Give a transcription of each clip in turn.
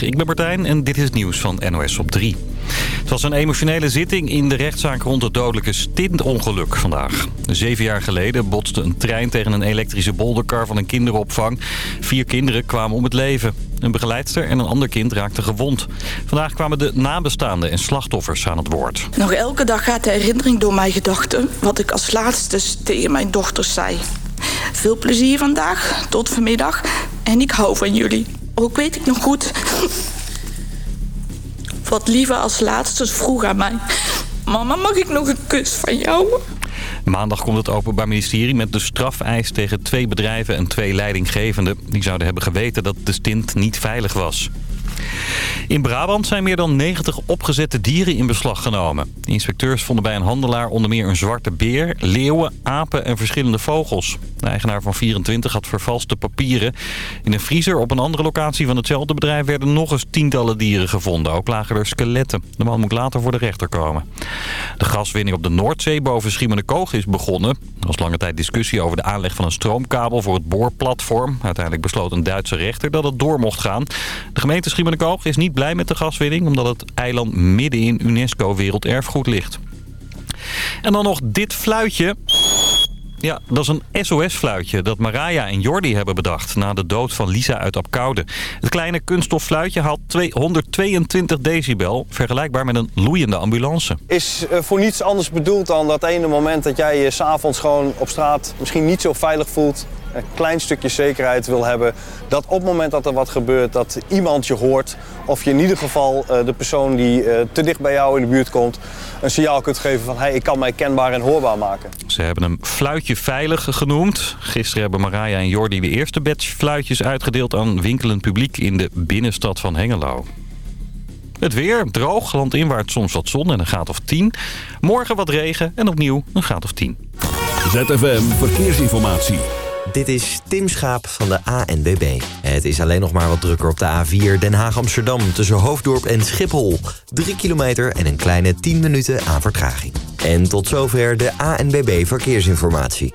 Ik ben Martijn en dit is nieuws van NOS op 3. Het was een emotionele zitting in de rechtszaak rond het dodelijke stintongeluk vandaag. Zeven jaar geleden botste een trein tegen een elektrische bolderkar van een kinderopvang. Vier kinderen kwamen om het leven. Een begeleidster en een ander kind raakten gewond. Vandaag kwamen de nabestaanden en slachtoffers aan het woord. Nog elke dag gaat de herinnering door mijn gedachten... wat ik als laatste tegen mijn dochters zei. Veel plezier vandaag, tot vanmiddag. En ik hou van jullie. Ook weet ik nog goed... wat Lieve als laatste vroeg aan mij. Mama, mag ik nog een kus van jou? Maandag komt het Openbaar Ministerie met de strafeis tegen twee bedrijven en twee leidinggevenden. Die zouden hebben geweten dat de stint niet veilig was. In Brabant zijn meer dan 90 opgezette dieren in beslag genomen. Inspecteurs vonden bij een handelaar onder meer een zwarte beer, leeuwen, apen en verschillende vogels. De eigenaar van 24 had vervalste papieren. In een vriezer op een andere locatie van hetzelfde bedrijf werden nog eens tientallen dieren gevonden. Ook lagen er skeletten. De man moet later voor de rechter komen. De gaswinning op de Noordzee boven Schiermonnikoog is begonnen. Er was lange tijd discussie over de aanleg van een stroomkabel voor het boorplatform. Uiteindelijk besloot een Duitse rechter dat het door mocht gaan. De gemeente Is niet blij met de gaswinning... omdat het eiland midden in UNESCO werelderfgoed ligt. En dan nog dit fluitje. Ja, dat is een SOS-fluitje dat Maraya en Jordi hebben bedacht... na de dood van Lisa uit Apkoude. Het kleine kunststoffluitje haalt 122 decibel... vergelijkbaar met een loeiende ambulance. Is eh, voor niets anders bedoeld dan dat ene moment dat jij je s'avonds gewoon op straat... misschien niet zo veilig voelt een klein stukje zekerheid wil hebben. Dat op het moment dat er wat gebeurt, dat iemand je hoort. Of je in ieder geval uh, de persoon die uh, te dicht bij jou in de buurt komt... een signaal kunt geven van hey, ik kan mij kenbaar en hoorbaar maken. Ze hebben hem Fluitje Veilig genoemd. Gisteren hebben Maraya en Jordi de eerste batch fluitjes uitgedeeld aan winkelend publiek in de binnenstad van Hengelo. Het weer, droog, landinwaarts soms wat zon en een graad of 10. Morgen wat regen en opnieuw een graad of 10. ZFM Verkeersinformatie. Dit is Tim Schaap van de ANBB. Het is alleen nog maar wat drukker op de A4 Den Haag-Amsterdam... tussen Hoofddorp en Schiphol. 3 kilometer en een kleine 10 minuten aan vertraging. En tot zover de ANBB Verkeersinformatie.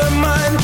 Her mine.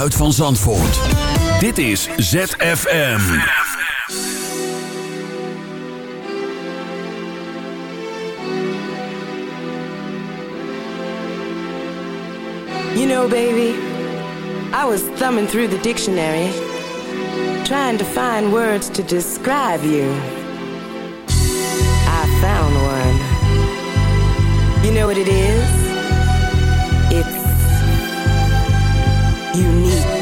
geluid van Zandvoort. Dit is ZFM. You know, baby, I was thumbing through the dictionary, trying to find words to describe you. I found one. You know what it is? It's unique.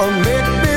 or make me.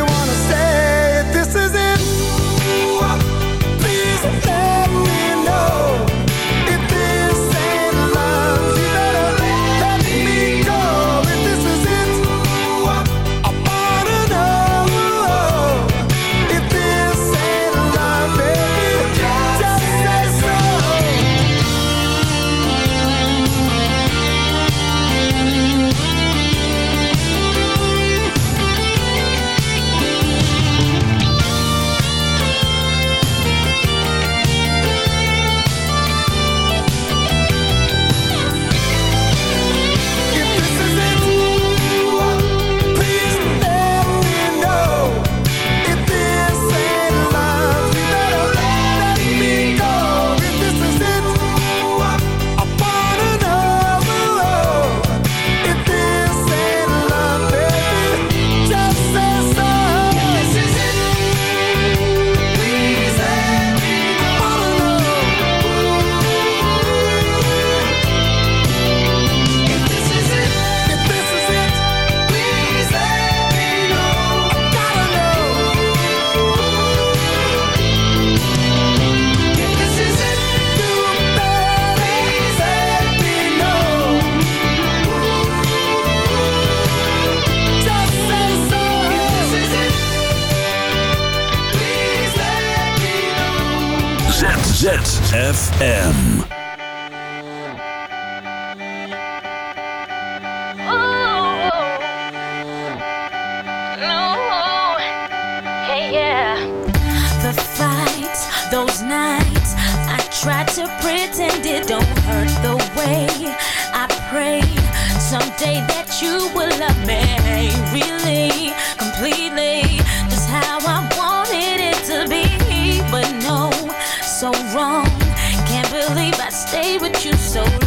pretend it don't hurt the way I pray someday that you will love me really, completely, just how I wanted it to be. But no, so wrong. Can't believe I stayed with you so long.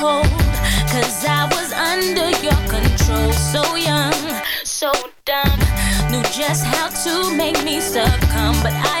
cold Cause I was under your control. So young, so dumb Knew just how to make me succumb. But I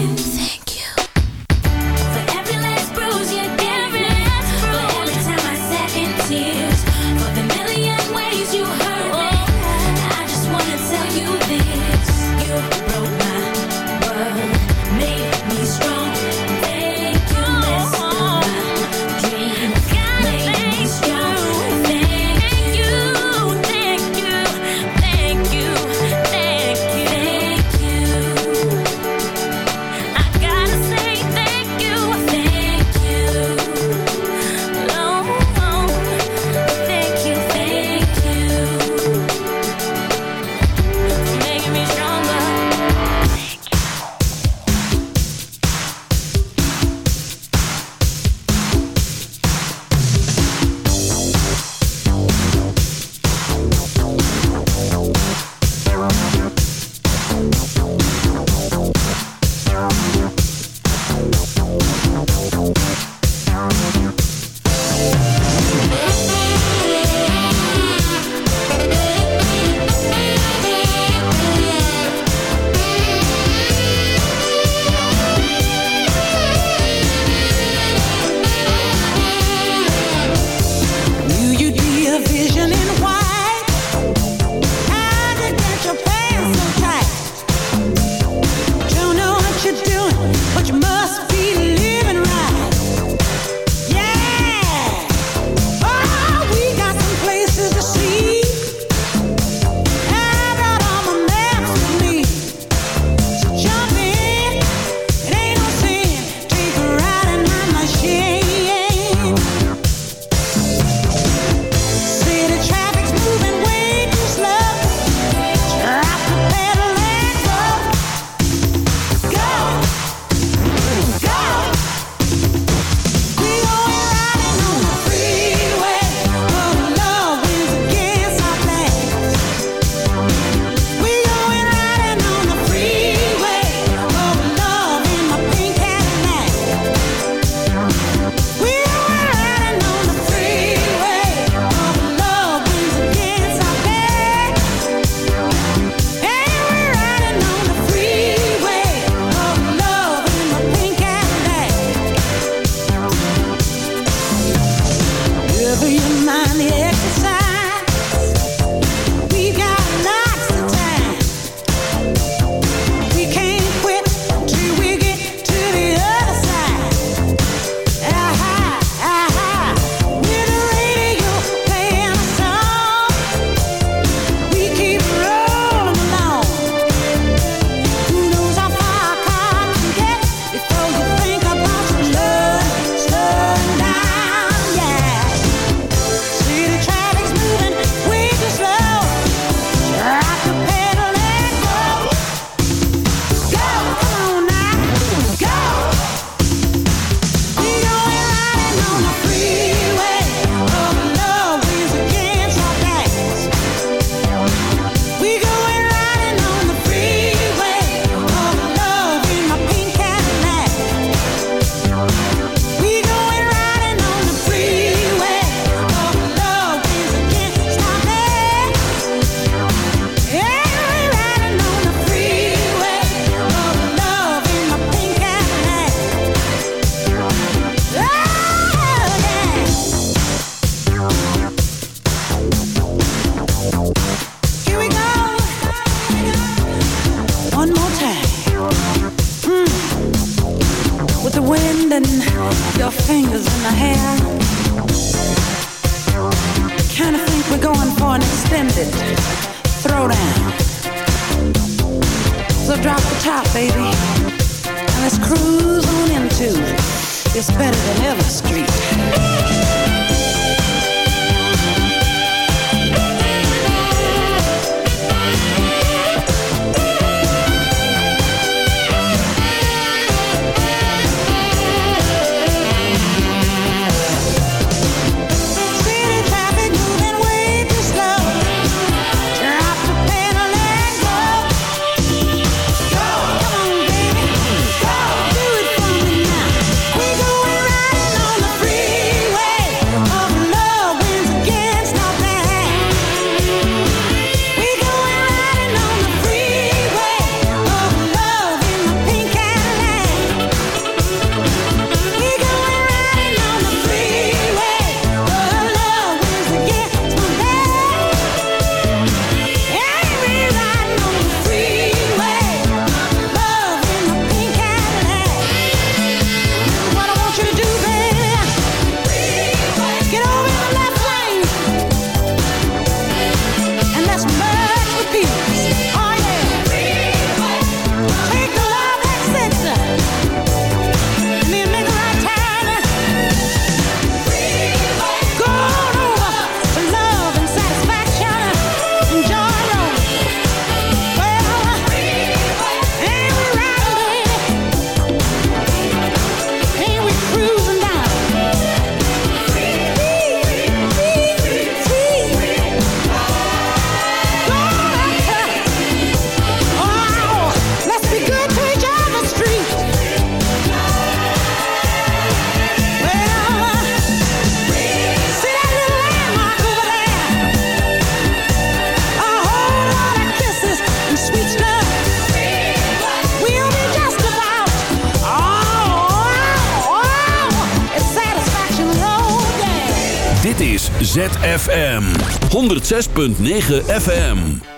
106.9 FM.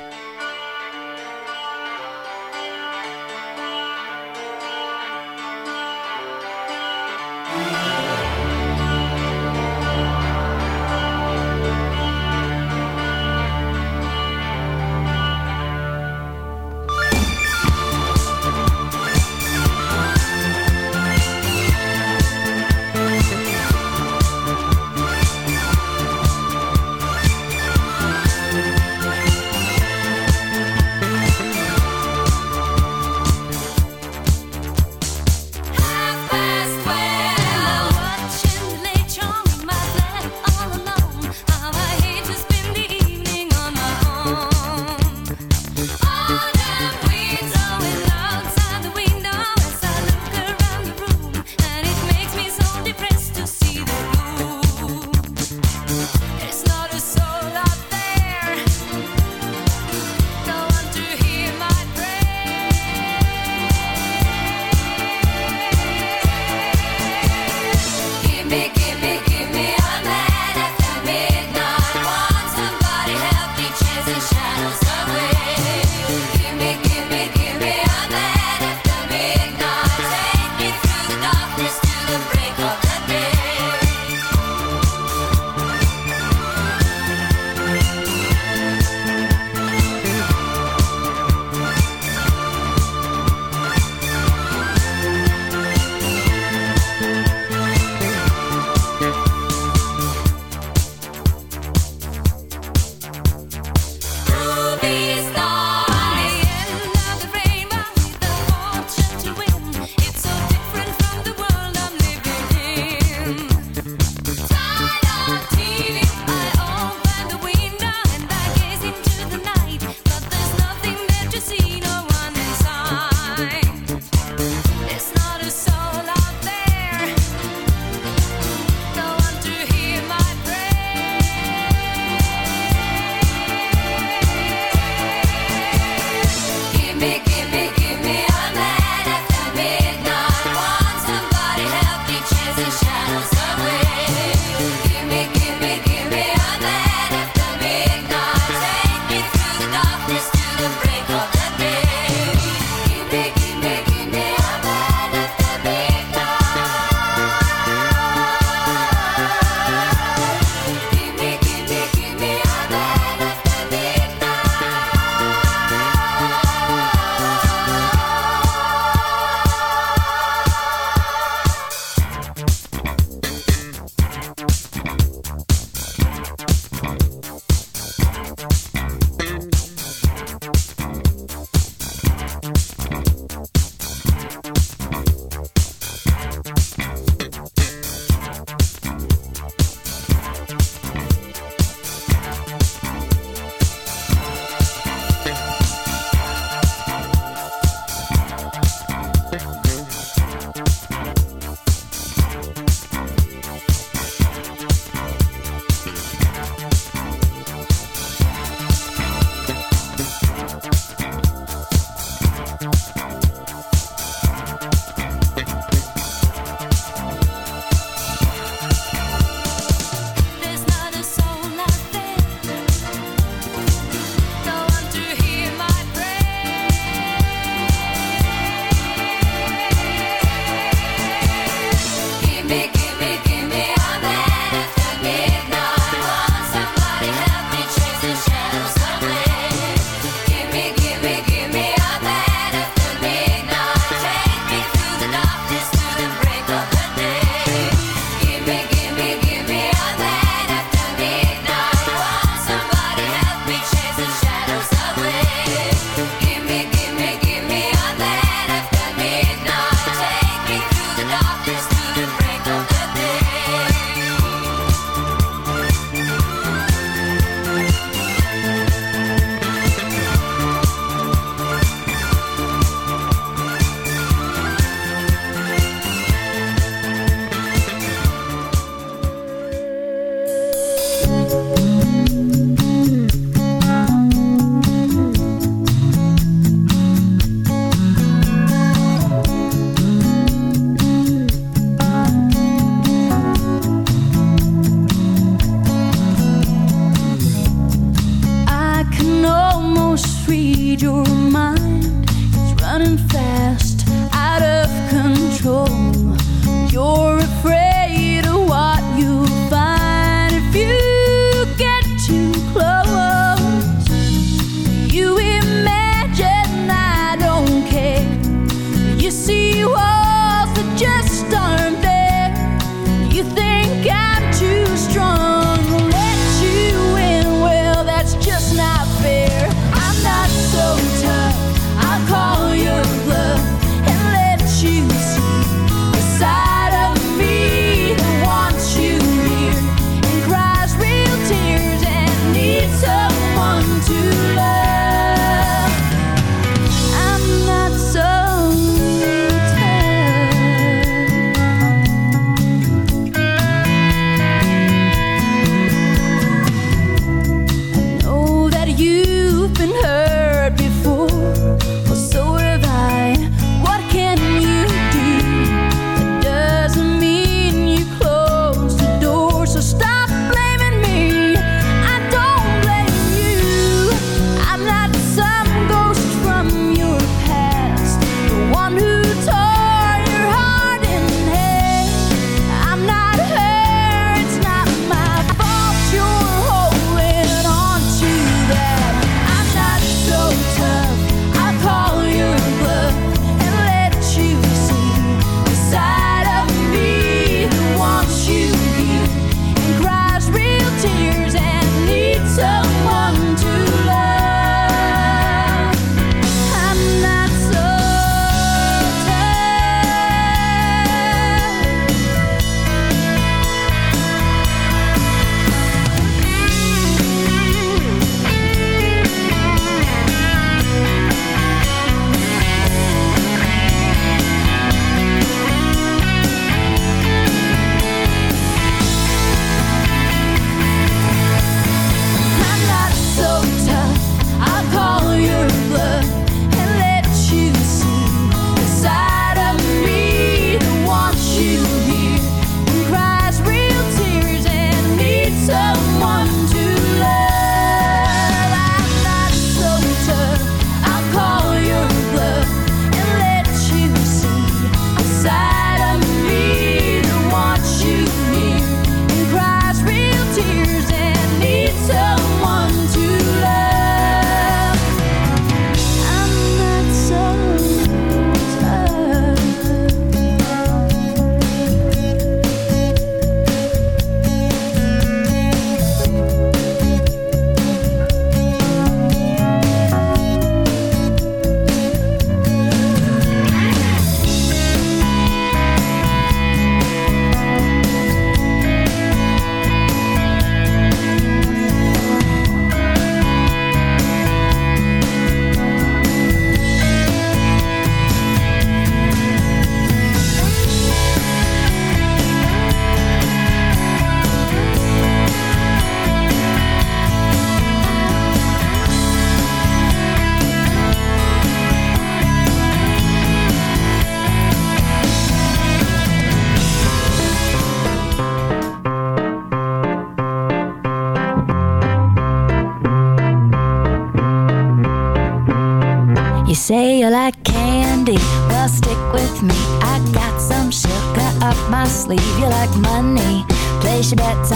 Place your bets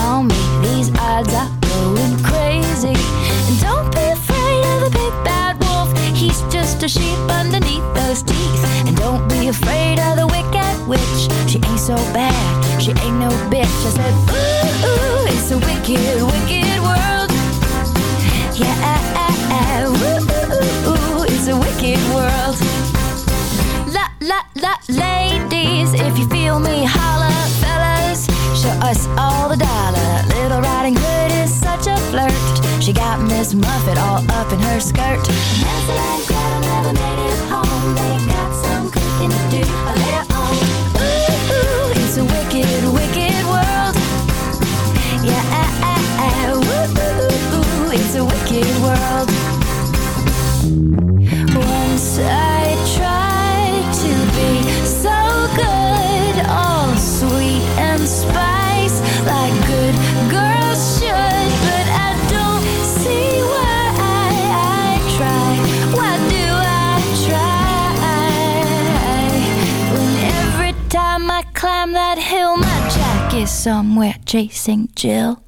chasing Jill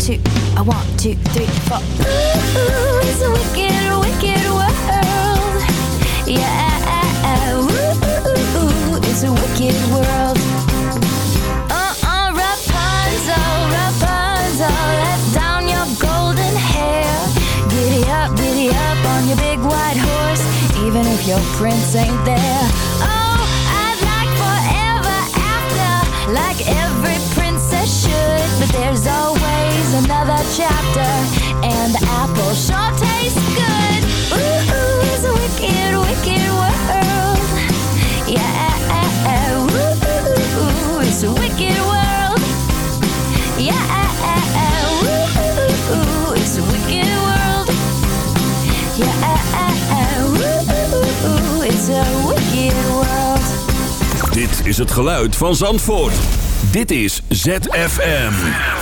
two, I want two, three, four. Ooh, it's a wicked, wicked world. Yeah, ooh, it's a wicked world. Uh-uh, Rapunzel, Rapunzel, let down your golden hair. Giddy up, giddy up on your big white horse, even if your prince ain't there. Oh, I'd like forever after, like every should. But there's always another chapter, and the apple sure tastes good. Ooh, ooh, it's a wicked, wicked world. Yeah, ooh, ooh, it's a wicked world. Yeah, ooh, ooh, it's a wicked world. Yeah, ooh, ooh, it's a wicked world. Dit is het geluid van Zandvoort. Dit is ZFM.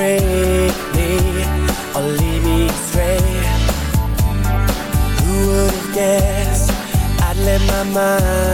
break me or lead me astray Who would have guessed? I'd let my mind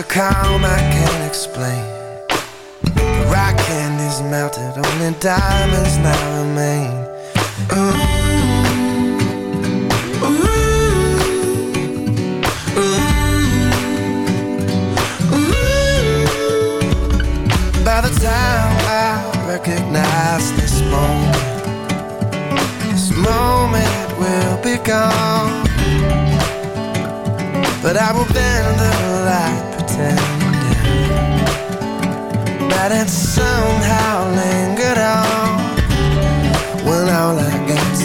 a calm I can't explain. The rock candy's melted, only diamonds now remain. Ooh. By the time I recognize this moment, this moment will be gone. But I will bend the light, that it somehow lingered on. When all I got's